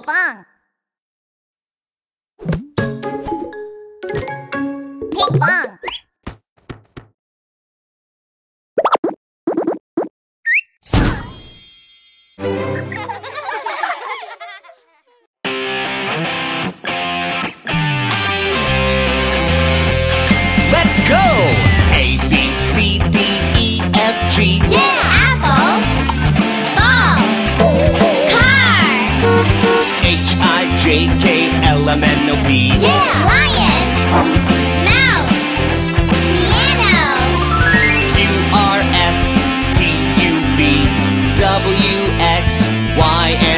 Ping pong. Ping pong. J, K, L, M, N, O, P. Yeah, lion. Mouse. Piano. Q, R, S, T, U, V. W, X, Y, and.